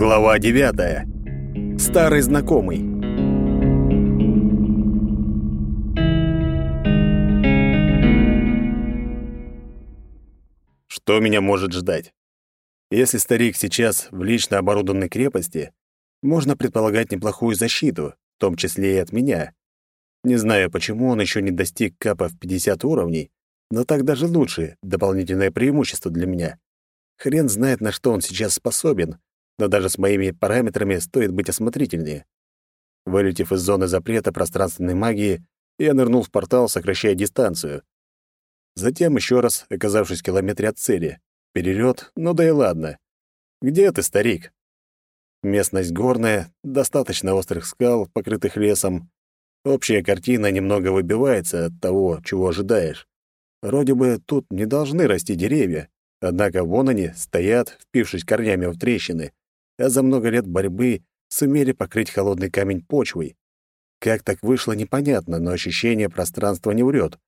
Глава 9. Старый знакомый. Что меня может ждать? Если старик сейчас в лично оборудованной крепости, можно предполагать неплохую защиту, в том числе и от меня. Не знаю, почему он еще не достиг капа в 50 уровней, но так даже лучше, дополнительное преимущество для меня. Хрен знает, на что он сейчас способен, но даже с моими параметрами стоит быть осмотрительнее. Вылетев из зоны запрета пространственной магии, я нырнул в портал, сокращая дистанцию. Затем еще раз, оказавшись в километре от цели. Перелет, ну да и ладно. Где ты, старик? Местность горная, достаточно острых скал, покрытых лесом. Общая картина немного выбивается от того, чего ожидаешь. Вроде бы тут не должны расти деревья, однако вон они стоят, впившись корнями в трещины, а за много лет борьбы сумели покрыть холодный камень почвой. Как так вышло, непонятно, но ощущение пространства не врет.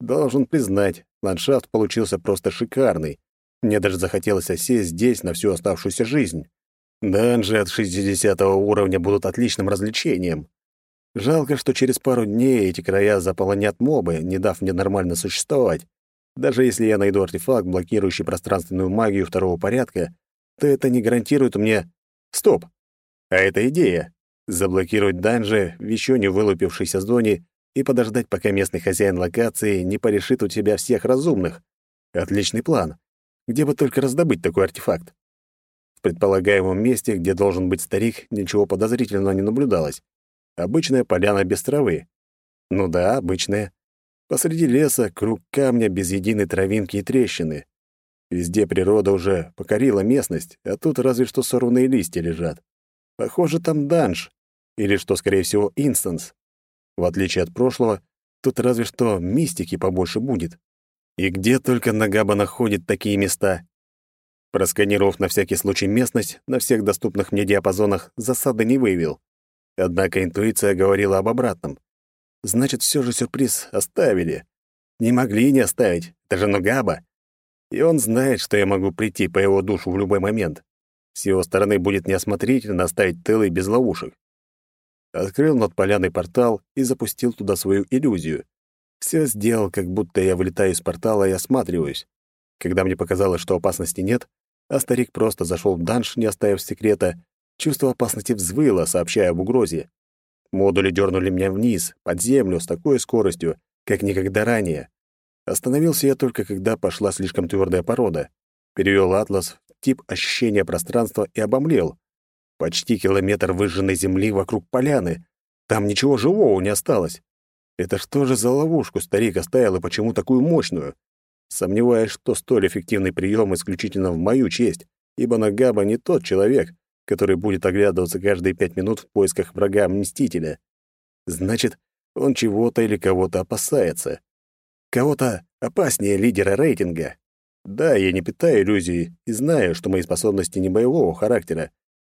Должен признать, ландшафт получился просто шикарный. Мне даже захотелось осесть здесь на всю оставшуюся жизнь. Данжи от 60 уровня будут отличным развлечением. Жалко, что через пару дней эти края заполонят мобы, не дав мне нормально существовать. Даже если я найду артефакт, блокирующий пространственную магию второго порядка, то это не гарантирует мне Стоп! А это идея. Заблокировать данжи в еще не вылупившейся зоне и подождать, пока местный хозяин локации не порешит у тебя всех разумных. Отличный план. Где бы только раздобыть такой артефакт? В предполагаемом месте, где должен быть старик, ничего подозрительного не наблюдалось. Обычная поляна без травы. Ну да, обычная. Посреди леса круг камня без единой травинки и трещины. Везде природа уже покорила местность, а тут разве что сорванные листья лежат. Похоже, там данж, или, что скорее всего, инстанс. В отличие от прошлого, тут разве что мистики побольше будет. И где только Нагаба находит такие места? Просканировав на всякий случай местность, на всех доступных мне диапазонах засады не выявил. Однако интуиция говорила об обратном. Значит, все же сюрприз оставили. Не могли не оставить, это же Нагаба. И он знает, что я могу прийти по его душу в любой момент. С его стороны будет неосмотрительно оставить тылы без ловушек. Открыл над поляной портал и запустил туда свою иллюзию. Все сделал, как будто я вылетаю из портала и осматриваюсь. Когда мне показалось, что опасности нет, а старик просто зашел в данж, не оставив секрета, чувство опасности взвыло, сообщая об угрозе. Модули дернули меня вниз, под землю, с такой скоростью, как никогда ранее. Остановился я только, когда пошла слишком твердая порода. Перевел атлас в тип ощущения пространства и обомлел. Почти километр выжженной земли вокруг поляны. Там ничего живого не осталось. Это что же за ловушку старик оставил и почему такую мощную? Сомневаюсь, что столь эффективный прием исключительно в мою честь, ибо Нагаба не тот человек, который будет оглядываться каждые пять минут в поисках врага-мстителя. Значит, он чего-то или кого-то опасается. Кого-то опаснее лидера рейтинга. Да, я не питаю иллюзий и знаю, что мои способности не боевого характера.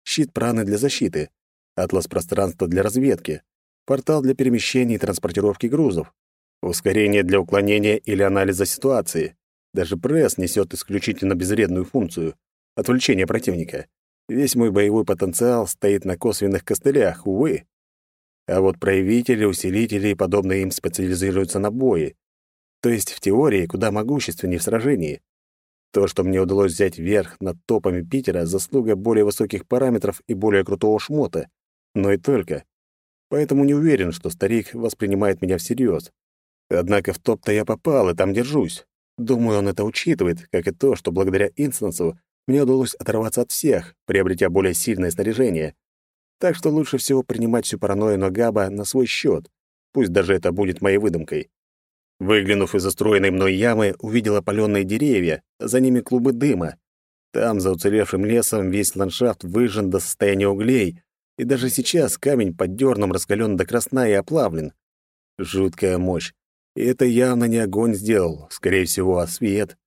Щит праны для защиты, атлас пространства для разведки, портал для перемещения и транспортировки грузов, ускорение для уклонения или анализа ситуации. Даже пресс несет исключительно безвредную функцию — отвлечение противника. Весь мой боевой потенциал стоит на косвенных костылях, увы. А вот проявители, усилители и подобные им специализируются на бое, то есть в теории куда могущественнее в сражении. То, что мне удалось взять верх над топами Питера, заслуга более высоких параметров и более крутого шмота. Но и только. Поэтому не уверен, что старик воспринимает меня всерьез. Однако в топ-то я попал, и там держусь. Думаю, он это учитывает, как и то, что благодаря инстансу мне удалось оторваться от всех, приобретя более сильное снаряжение. Так что лучше всего принимать всю паранойю Ногаба на свой счет, пусть даже это будет моей выдумкой. Выглянув из застроенной мной ямы, увидел опалённые деревья, за ними клубы дыма. Там, за уцелевшим лесом, весь ландшафт выжжен до состояния углей, и даже сейчас камень под дёрном раскалён до красна и оплавлен. Жуткая мощь. И это явно не огонь сделал, скорее всего, а свет.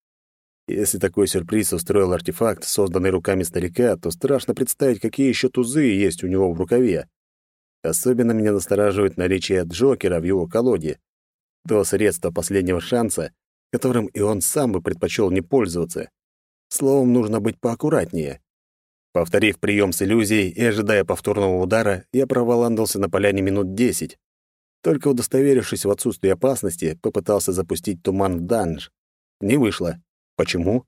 Если такой сюрприз устроил артефакт, созданный руками старика, то страшно представить, какие ещё тузы есть у него в рукаве. Особенно меня настораживает наличие Джокера в его колоде то средство последнего шанса, которым и он сам бы предпочел не пользоваться. Словом, нужно быть поаккуратнее. Повторив прием с иллюзией и ожидая повторного удара, я проволандался на поляне минут десять. Только удостоверившись в отсутствии опасности, попытался запустить туман в данж. Не вышло. Почему?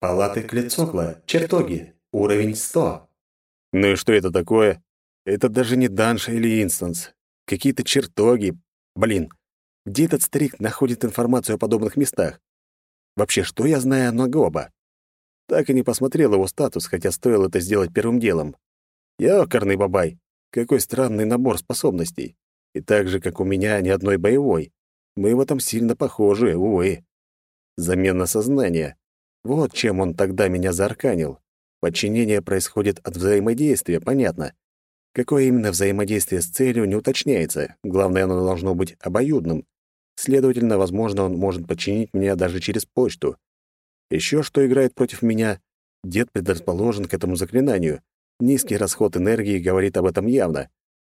Палаты Клецокла, чертоги, уровень 100. Ну и что это такое? Это даже не данж или инстанс. Какие-то чертоги. Блин, где этот старик находит информацию о подобных местах? Вообще, что я знаю о Нагоба? Так и не посмотрел его статус, хотя стоило это сделать первым делом. Ёкарный бабай, какой странный набор способностей. И так же, как у меня, ни одной боевой. Мы в этом сильно похожи, увы. Замена сознания. Вот чем он тогда меня заарканил. Подчинение происходит от взаимодействия, понятно. Какое именно взаимодействие с целью, не уточняется. Главное, оно должно быть обоюдным. Следовательно, возможно, он может подчинить меня даже через почту. Еще что играет против меня? Дед предрасположен к этому заклинанию. Низкий расход энергии говорит об этом явно.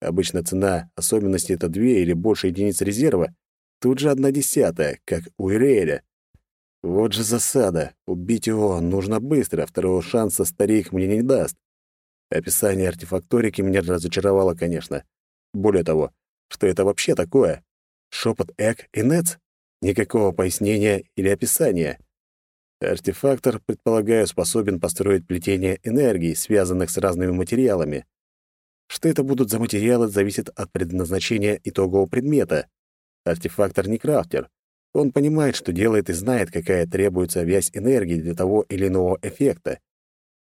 Обычно цена особенности — это две или больше единиц резерва. Тут же одна десятая, как у Иреэля. Вот же засада. Убить его нужно быстро, второго шанса старик мне не даст. Описание артефакторики меня разочаровало, конечно. Более того, что это вообще такое? Шепот Эк и Нец? Никакого пояснения или описания. Артефактор, предполагаю, способен построить плетение энергии, связанных с разными материалами. Что это будут за материалы, зависит от предназначения итогового предмета. Артефактор не крафтер. Он понимает, что делает и знает, какая требуется вязь энергии для того или иного эффекта.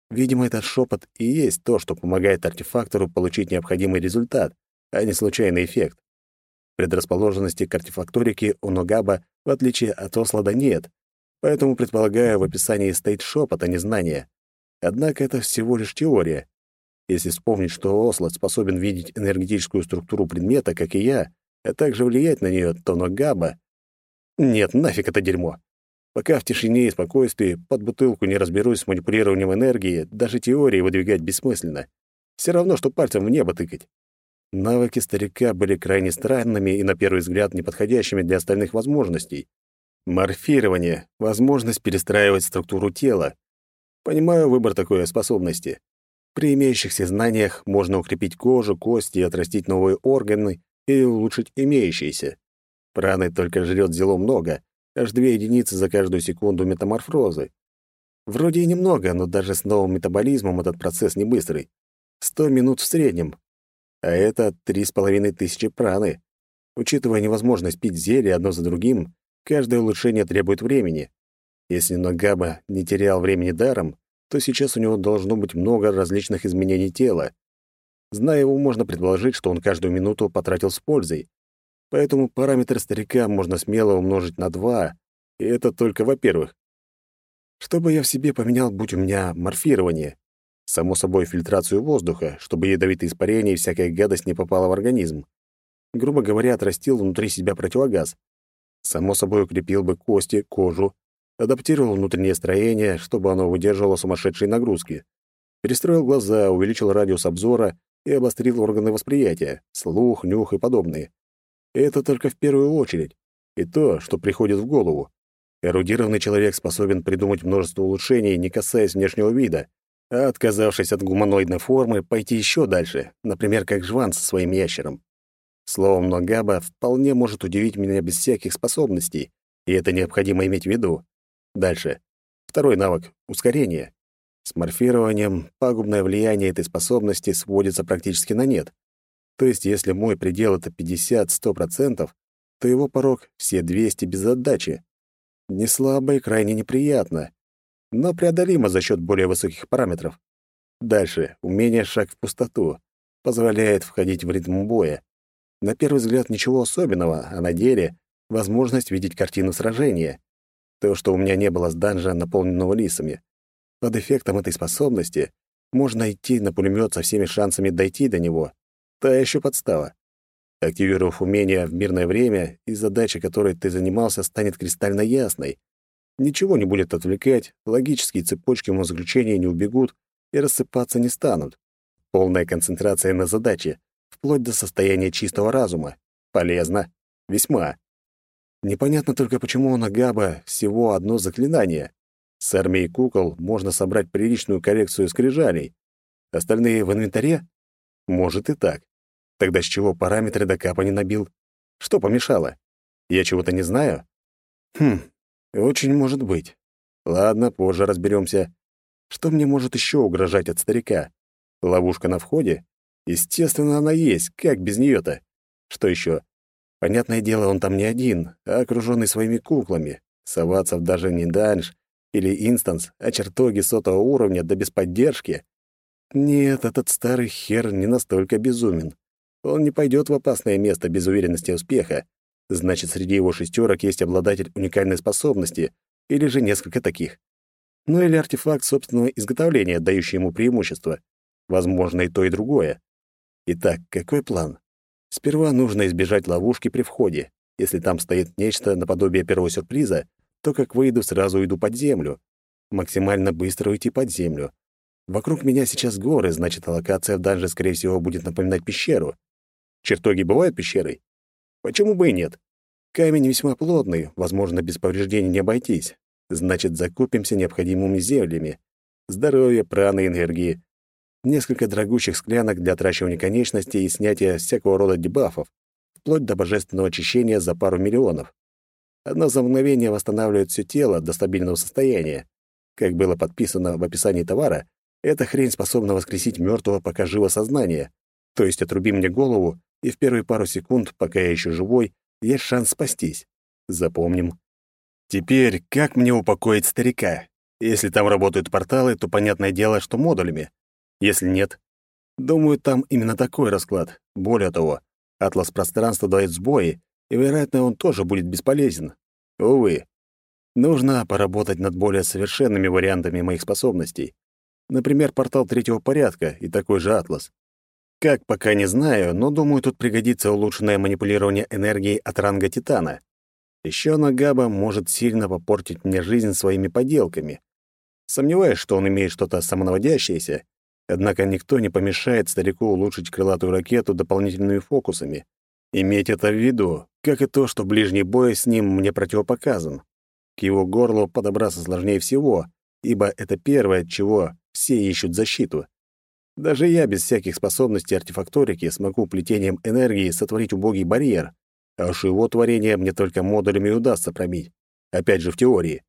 Видимо, этот шепот и есть то, что помогает артефактору получить необходимый результат, а не случайный эффект. Предрасположенности к артефакторике у Ногаба, в отличие от Ослада, нет, Поэтому, предполагаю, в описании стоит шепот, а не знание. Однако это всего лишь теория. Если вспомнить, что Ослот способен видеть энергетическую структуру предмета, как и я, а также влиять на нее, то Ногаба... Нет, нафиг это дерьмо. Пока в тишине и спокойствии под бутылку не разберусь с манипулированием энергии, даже теории выдвигать бессмысленно. Все равно, что пальцем в небо тыкать. Навыки старика были крайне странными и, на первый взгляд, неподходящими для остальных возможностей. Морфирование — возможность перестраивать структуру тела. Понимаю выбор такой способности. При имеющихся знаниях можно укрепить кожу, кости, отрастить новые органы или улучшить имеющиеся. Праны только жрет зело много, аж две единицы за каждую секунду метаморфозы. Вроде и немного, но даже с новым метаболизмом этот процесс не быстрый. Сто минут в среднем. А это три с половиной тысячи праны. Учитывая невозможность пить зелья одно за другим, Каждое улучшение требует времени. Если Ногаба не терял времени даром, то сейчас у него должно быть много различных изменений тела. Зная его, можно предположить, что он каждую минуту потратил с пользой. Поэтому параметр старика можно смело умножить на два, и это только во-первых. Что бы я в себе поменял, будь у меня морфирование? Само собой, фильтрацию воздуха, чтобы ядовитые испарения и всякая гадость не попала в организм. Грубо говоря, отрастил внутри себя противогаз, Само собой, укрепил бы кости, кожу, адаптировал внутреннее строение, чтобы оно выдерживало сумасшедшие нагрузки. Перестроил глаза, увеличил радиус обзора и обострил органы восприятия, слух, нюх и подобные. И это только в первую очередь. И то, что приходит в голову. Эрудированный человек способен придумать множество улучшений, не касаясь внешнего вида, отказавшись от гуманоидной формы, пойти еще дальше, например, как Жван со своим ящером. Словом, Ногаба вполне может удивить меня без всяких способностей, и это необходимо иметь в виду. Дальше. Второй навык — ускорение. С морфированием пагубное влияние этой способности сводится практически на нет. То есть, если мой предел — это 50-100%, то его порог — все 200 без отдачи. Не слабо и крайне неприятно, но преодолимо за счет более высоких параметров. Дальше. Умение «Шаг в пустоту» позволяет входить в ритм боя. На первый взгляд ничего особенного, а на деле — возможность видеть картину сражения. То, что у меня не было с данжа, наполненного лисами. Под эффектом этой способности можно идти на пулемет со всеми шансами дойти до него. Та еще подстава. Активировав умение в мирное время, и задача, которой ты занимался, станет кристально ясной. Ничего не будет отвлекать, логические цепочки умозаключения не убегут и рассыпаться не станут. Полная концентрация на задаче — вплоть до состояния чистого разума. Полезно. Весьма. Непонятно только, почему у Нагаба всего одно заклинание. С армией кукол можно собрать приличную коллекцию скрижалей, Остальные в инвентаре? Может и так. Тогда с чего параметры до капа не набил? Что помешало? Я чего-то не знаю? Хм, очень может быть. Ладно, позже разберемся. Что мне может еще угрожать от старика? Ловушка на входе? Естественно, она есть. Как без нее-то? Что еще? Понятное дело, он там не один, а окруженный своими куклами. Соваться в даже не данж или инстанс, а чертоги сотого уровня да без поддержки. Нет, этот старый хер не настолько безумен. Он не пойдет в опасное место без уверенности успеха. Значит, среди его шестерок есть обладатель уникальной способности, или же несколько таких. Ну или артефакт собственного изготовления, дающий ему преимущество. Возможно, и то, и другое. Итак, какой план? Сперва нужно избежать ловушки при входе. Если там стоит нечто наподобие первого сюрприза, то как выйду, сразу уйду под землю. Максимально быстро уйти под землю. Вокруг меня сейчас горы, значит, локация в данже, скорее всего, будет напоминать пещеру. Чертоги бывают пещерой? Почему бы и нет? Камень весьма плотный, возможно, без повреждений не обойтись. Значит, закупимся необходимыми зельями. Здоровье, праны, энергии. Несколько дорогущих склянок для отращивания конечностей и снятия всякого рода дебафов, вплоть до божественного очищения за пару миллионов. Одно за мгновение восстанавливает все тело до стабильного состояния. Как было подписано в описании товара, эта хрень способна воскресить мертвого, пока живо сознание. То есть отруби мне голову, и в первые пару секунд, пока я еще живой, есть шанс спастись. Запомним. Теперь, как мне упокоить старика? Если там работают порталы, то понятное дело, что модулями. Если нет, думаю, там именно такой расклад. Более того, атлас пространства дает сбои, и, вероятно, он тоже будет бесполезен. Увы. Нужно поработать над более совершенными вариантами моих способностей. Например, портал третьего порядка и такой же атлас. Как, пока не знаю, но думаю, тут пригодится улучшенное манипулирование энергией от ранга Титана. Еще Нагаба может сильно попортить мне жизнь своими поделками. Сомневаюсь, что он имеет что-то самонаводящееся, однако никто не помешает старику улучшить крылатую ракету дополнительными фокусами. Иметь это в виду, как и то, что ближний бой с ним мне противопоказан. К его горлу подобраться сложнее всего, ибо это первое, от чего все ищут защиту. Даже я без всяких способностей артефакторики смогу плетением энергии сотворить убогий барьер, а уж его творение мне только модулями удастся пробить. Опять же, в теории.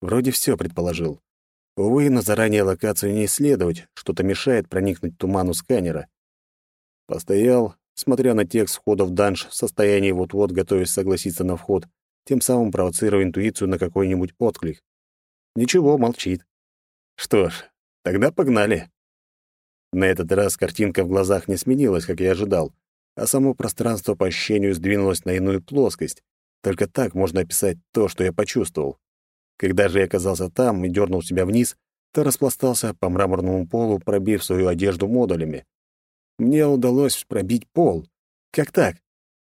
Вроде все предположил. Увы, но заранее локацию не исследовать, что-то мешает проникнуть туману сканера. Постоял, смотря на текст входа в данж в состоянии вот-вот готовясь согласиться на вход, тем самым провоцируя интуицию на какой-нибудь отклик. Ничего, молчит. Что ж, Тогда погнали. На этот раз картинка в глазах не сменилась, как я ожидал, а само пространство по ощущению сдвинулось на иную плоскость. Только так можно описать то, что я почувствовал. Когда же я оказался там и дернул себя вниз, то распластался по мраморному полу, пробив свою одежду модулями. Мне удалось пробить пол. Как так?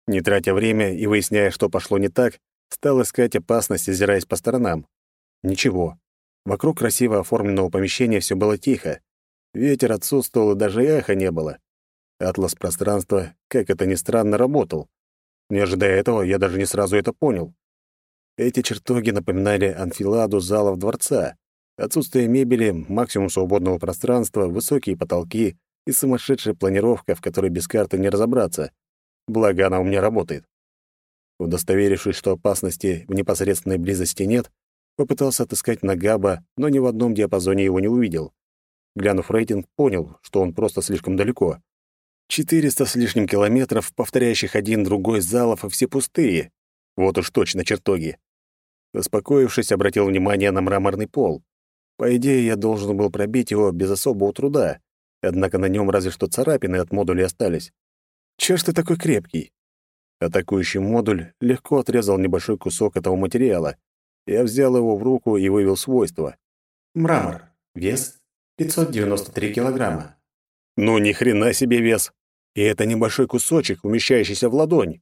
Не тратя время и выясняя, что пошло не так, стал искать опасность, озираясь по сторонам. Ничего. Вокруг красиво оформленного помещения все было тихо. Ветер отсутствовал, и даже эха не было. Атлас пространства, как это ни странно, работал. Не ожидая этого, я даже не сразу это понял. Эти чертоги напоминали анфиладу залов дворца. Отсутствие мебели, максимум свободного пространства, высокие потолки и сумасшедшая планировка, в которой без карты не разобраться. Благо, она у меня работает. Удостоверившись, что опасности в непосредственной близости нет, Попытался отыскать Нагаба, но ни в одном диапазоне его не увидел. Глянув рейтинг, понял, что он просто слишком далеко. Четыреста с лишним километров, повторяющих один другой залов, и все пустые. Вот уж точно чертоги. Успокоившись, обратил внимание на мраморный пол. По идее, я должен был пробить его без особого труда, однако на нем разве что царапины от модуля остались. Чё ж ты такой крепкий? Атакующий модуль легко отрезал небольшой кусок этого материала, я взял его в руку и вывел свойства. Мрамор. Вес 593 килограмма. Ну, ни хрена себе вес. И это небольшой кусочек, умещающийся в ладонь.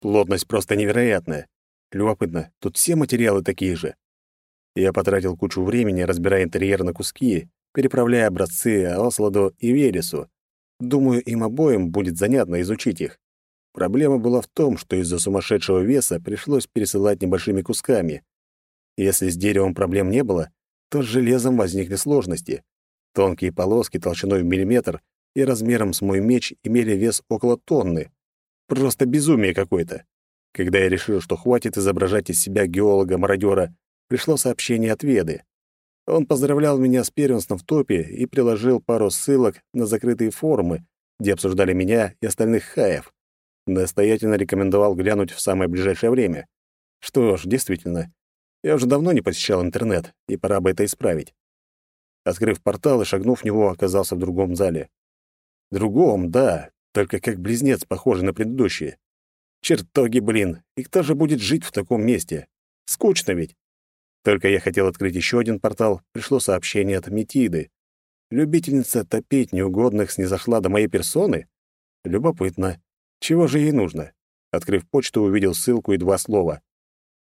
Плотность просто невероятная. Любопытно, тут все материалы такие же. Я потратил кучу времени, разбирая интерьер на куски, переправляя образцы Осладу и Вересу. Думаю, им обоим будет занятно изучить их. Проблема была в том, что из-за сумасшедшего веса пришлось пересылать небольшими кусками. Если с деревом проблем не было, то с железом возникли сложности. Тонкие полоски толщиной в миллиметр и размером с мой меч имели вес около тонны. Просто безумие какое-то. Когда я решил, что хватит изображать из себя геолога-мародера, пришло сообщение от Веды. Он поздравлял меня с первенством в топе и приложил пару ссылок на закрытые форумы, где обсуждали меня и остальных хаев. Настоятельно рекомендовал глянуть в самое ближайшее время. Что ж, действительно, я уже давно не посещал интернет, и пора бы это исправить. Открыв портал и шагнув в него, оказался в другом зале. Другом, да, только как близнец, похожий на предыдущие. Чертоги, блин, и кто же будет жить в таком месте? Скучно ведь. Только я хотел открыть еще один портал, пришло сообщение от Метиды. Любительница топить неугодных снизошла до моей персоны? Любопытно. Чего же ей нужно? Открыв почту, увидел ссылку и два слова.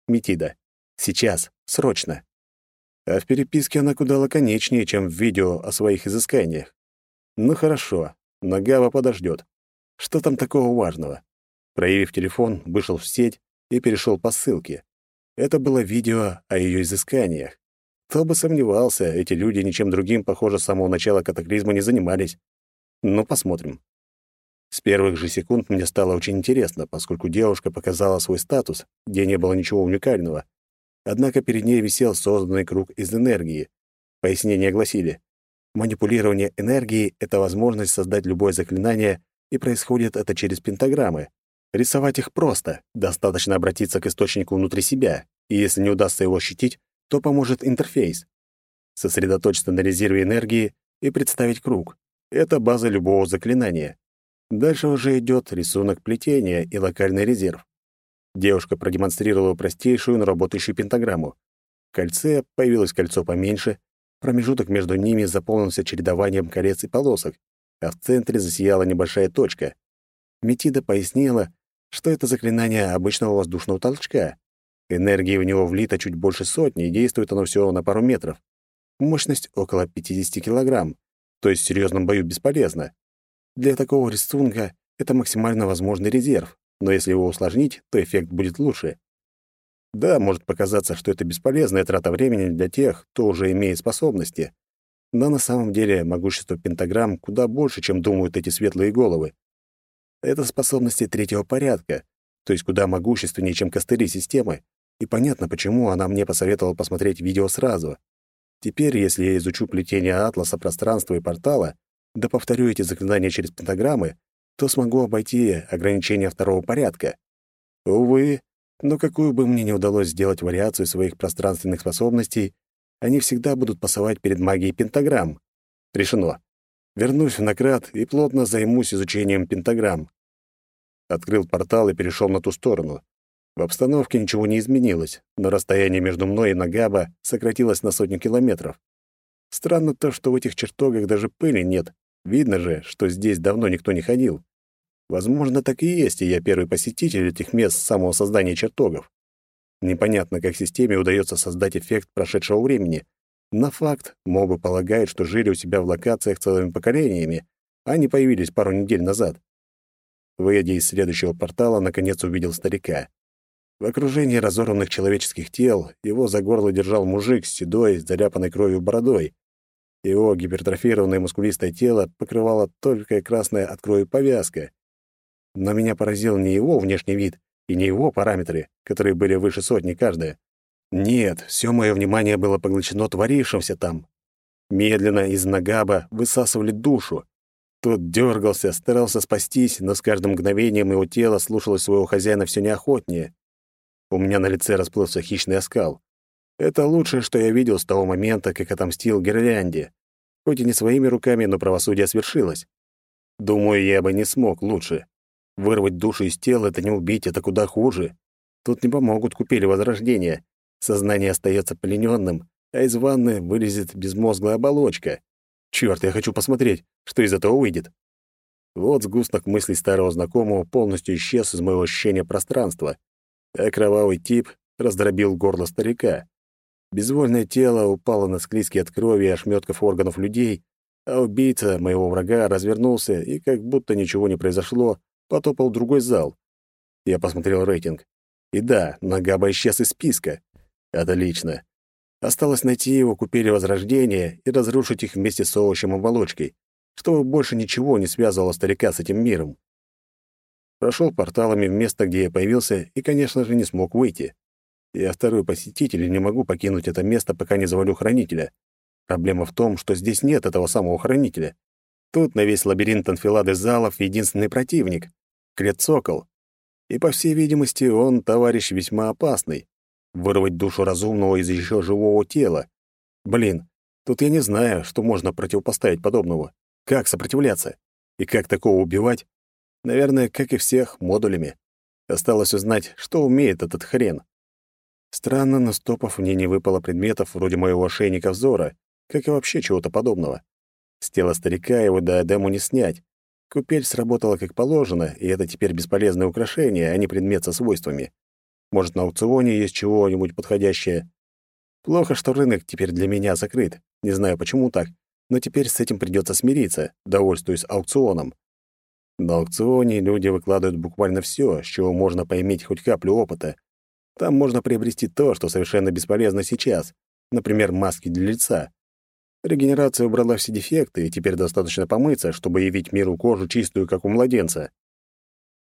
Метида. Сейчас. Срочно. А в переписке она куда лаконичнее, чем в видео о своих изысканиях. Ну хорошо, Нагава подождет. Что там такого важного? Проявив телефон, вышел в сеть и перешел по ссылке. Это было видео о ее изысканиях. Кто бы сомневался, эти люди ничем другим, похоже, с самого начала катаклизма не занимались. Ну, посмотрим. С первых же секунд мне стало очень интересно, поскольку девушка показала свой статус, где не было ничего уникального. Однако перед ней висел созданный круг из энергии. Пояснения гласили, манипулирование энергией — это возможность создать любое заклинание, и происходит это через пентаграммы. Рисовать их просто, достаточно обратиться к источнику внутри себя, и если не удастся его ощутить, то поможет интерфейс. Сосредоточиться на резерве энергии и представить круг. Это база любого заклинания. Дальше уже идет рисунок плетения и локальный резерв. Девушка продемонстрировала простейшую, но работающую пентаграмму. В кольце появилось кольцо поменьше, промежуток между ними заполнился чередованием колец и полосок, а в центре засияла небольшая точка. Метида пояснила, что это заклинание обычного воздушного толчка. Энергии в него влито чуть больше сотни, и действует оно всего на пару метров. Мощность около 50 килограмм, то есть в серьезном бою бесполезно. Для такого рисунка это максимально возможный резерв, но если его усложнить, то эффект будет лучше. Да, может показаться, что это бесполезная трата времени для тех, кто уже имеет способности. Но на самом деле могущество пентаграмм куда больше, чем думают эти светлые головы. Это способности третьего порядка, то есть куда могущественнее, чем костыри системы, и понятно, почему она мне посоветовала посмотреть видео сразу. Теперь, если я изучу плетение атласа пространства и портала, да повторю эти заклинания через пентаграммы, то смогу обойти ограничения второго порядка. Увы, но какую бы мне ни удалось сделать вариацию своих пространственных способностей, они всегда будут пасовать перед магией пентаграмм. Решено. Вернусь в Накрат и плотно займусь изучением пентаграмм. Открыл портал и перешел на ту сторону. В обстановке ничего не изменилось, но расстояние между мной и Нагаба сократилось на сотню километров. Странно то, что в этих чертогах даже пыли нет, Видно же, что здесь давно никто не ходил. Возможно, так и есть, и я первый посетитель этих мест с самого создания чертогов. Непонятно, как системе удается создать эффект прошедшего времени. На факт мобы полагают, что жили у себя в локациях целыми поколениями, а не появились пару недель назад. Выйдя из следующего портала, наконец увидел старика. В окружении разорванных человеческих тел его за горло держал мужик с седой, заляпанной кровью бородой. Его гипертрофированное мускулистое тело покрывала только красная от крови повязка. Но меня поразил не его внешний вид и не его параметры, которые были выше сотни каждая. Нет, все мое внимание было поглощено творившимся там. Медленно из Нагаба высасывали душу. Тот дергался, старался спастись, но с каждым мгновением его тело слушалось своего хозяина все неохотнее. У меня на лице расплылся хищный оскал. Это лучшее, что я видел с того момента, как отомстил Гирлянде. Хоть и не своими руками, но правосудие свершилось. Думаю, я бы не смог лучше. Вырвать душу из тела — это не убить, это куда хуже. Тут не помогут купили возрождения. Сознание остается плененным, а из ванны вылезет безмозглая оболочка. Черт, я хочу посмотреть, что из этого выйдет. Вот сгусток мыслей старого знакомого полностью исчез из моего ощущения пространства, а кровавый тип раздробил горло старика. Безвольное тело упало на склизкие от крови и ошметков органов людей, а убийца моего врага развернулся и, как будто ничего не произошло, потопал в другой зал. Я посмотрел рейтинг. И да, Нагаба исчез из списка. Отлично. Осталось найти его купели Возрождения и разрушить их вместе с овощем оболочкой, чтобы больше ничего не связывало старика с этим миром. Прошел порталами в место, где я появился, и, конечно же, не смог выйти. Я второй посетитель и не могу покинуть это место, пока не завалю хранителя. Проблема в том, что здесь нет этого самого хранителя. Тут на весь лабиринт анфилады залов единственный противник — Клецокол. И, по всей видимости, он товарищ весьма опасный. Вырвать душу разумного из еще живого тела. Блин, тут я не знаю, что можно противопоставить подобного. Как сопротивляться? И как такого убивать? Наверное, как и всех, модулями. Осталось узнать, что умеет этот хрен. Странно, но стопов мне не выпало предметов вроде моего ошейника взора, как и вообще чего-то подобного. С тела старика его диадему не снять. Купель сработала как положено, и это теперь бесполезное украшение, а не предмет со свойствами. Может, на аукционе есть чего-нибудь подходящее. Плохо, что рынок теперь для меня закрыт. Не знаю, почему так, но теперь с этим придется смириться, довольствуясь аукционом. На аукционе люди выкладывают буквально все, с чего можно поиметь хоть каплю опыта. Там можно приобрести то, что совершенно бесполезно сейчас, например, маски для лица. Регенерация убрала все дефекты, и теперь достаточно помыться, чтобы явить миру кожу чистую, как у младенца.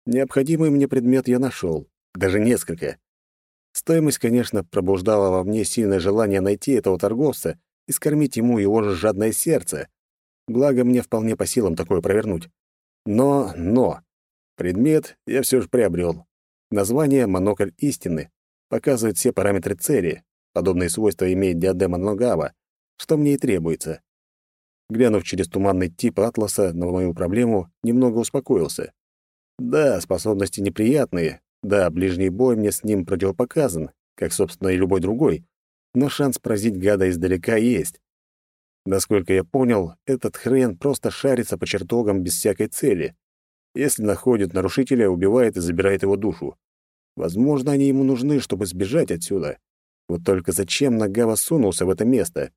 Необходимый мне предмет я нашел, даже несколько. Стоимость, конечно, пробуждала во мне сильное желание найти этого торговца и скормить ему его же жадное сердце. Благо, мне вполне по силам такое провернуть. Но, но, предмет я все же приобрел. Название «Монокль истины» показывает все параметры цели. Подобные свойства имеет диадема Ногава, что мне и требуется. Глянув через туманный тип атласа на мою проблему, немного успокоился. Да, способности неприятные, да, ближний бой мне с ним противопоказан, как, собственно, и любой другой, но шанс поразить гада издалека есть. Насколько я понял, этот хрен просто шарится по чертогам без всякой цели. Если находит нарушителя, убивает и забирает его душу. Возможно, они ему нужны, чтобы сбежать отсюда. Вот только зачем Нагава сунулся в это место?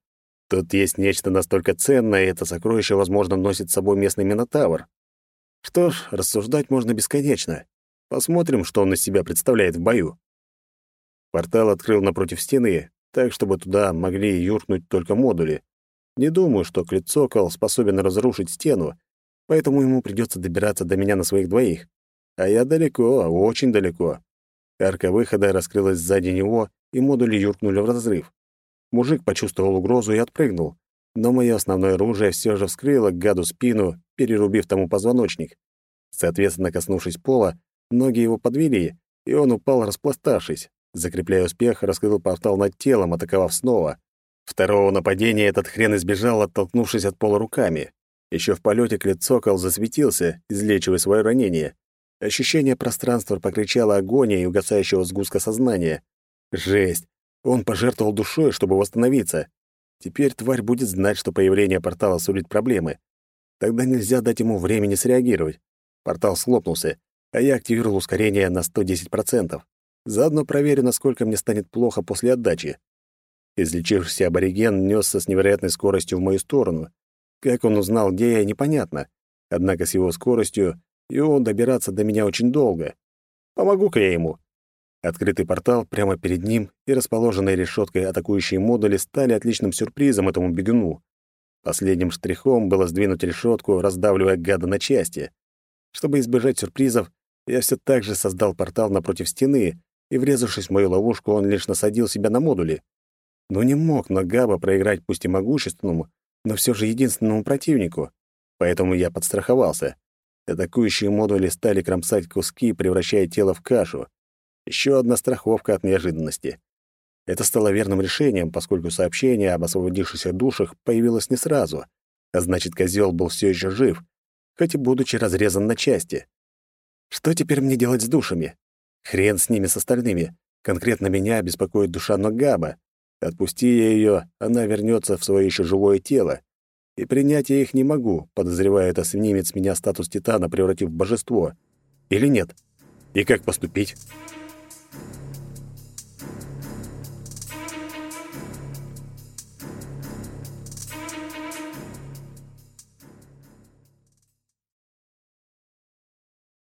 Тут есть нечто настолько ценное, и это сокровище, возможно, носит с собой местный Минотавр. Что ж, рассуждать можно бесконечно. Посмотрим, что он из себя представляет в бою. Портал открыл напротив стены, так, чтобы туда могли юркнуть только модули. Не думаю, что Клицокол способен разрушить стену, поэтому ему придется добираться до меня на своих двоих. А я далеко, очень далеко. Арка выхода раскрылась сзади него, и модули юркнули в разрыв. Мужик почувствовал угрозу и отпрыгнул, но мое основное оружие все же вскрыло гаду спину, перерубив тому позвоночник. Соответственно, коснувшись пола, ноги его подвели, и он упал, распластавшись. Закрепляя успех, раскрыл портал над телом, атаковав снова. Второго нападения этот хрен избежал, оттолкнувшись от пола руками. Еще в полете клецокол засветился, излечивая свое ранение. Ощущение пространства покричало агония и угасающего сгустка сознания. Жесть! Он пожертвовал душой, чтобы восстановиться. Теперь тварь будет знать, что появление портала сулит проблемы. Тогда нельзя дать ему времени среагировать. Портал слопнулся, а я активировал ускорение на 110%. Заодно проверю, насколько мне станет плохо после отдачи. Излечившийся абориген несся с невероятной скоростью в мою сторону. Как он узнал, где я, непонятно. Однако с его скоростью и он добираться до меня очень долго. Помогу-ка я ему. Открытый портал прямо перед ним и расположенные решеткой атакующие модули стали отличным сюрпризом этому бегуну. Последним штрихом было сдвинуть решетку, раздавливая гада на части. Чтобы избежать сюрпризов, я все так же создал портал напротив стены, и, врезавшись в мою ловушку, он лишь насадил себя на модули. Но не мог Нагаба проиграть пусть и могущественному, но все же единственному противнику. Поэтому я подстраховался. Атакующие модули стали кромсать куски, превращая тело в кашу. Еще одна страховка от неожиданности. Это стало верным решением, поскольку сообщение об освободившихся душах появилось не сразу, а значит, козел был все еще жив, хоть и будучи разрезан на части. Что теперь мне делать с душами? Хрен с ними, с остальными. Конкретно меня беспокоит душа Ногаба. Отпусти я ее, она вернется в свое еще живое тело. И принять я их не могу, подозревая, это снимет с меня статус Титана, превратив в божество. Или нет? И как поступить?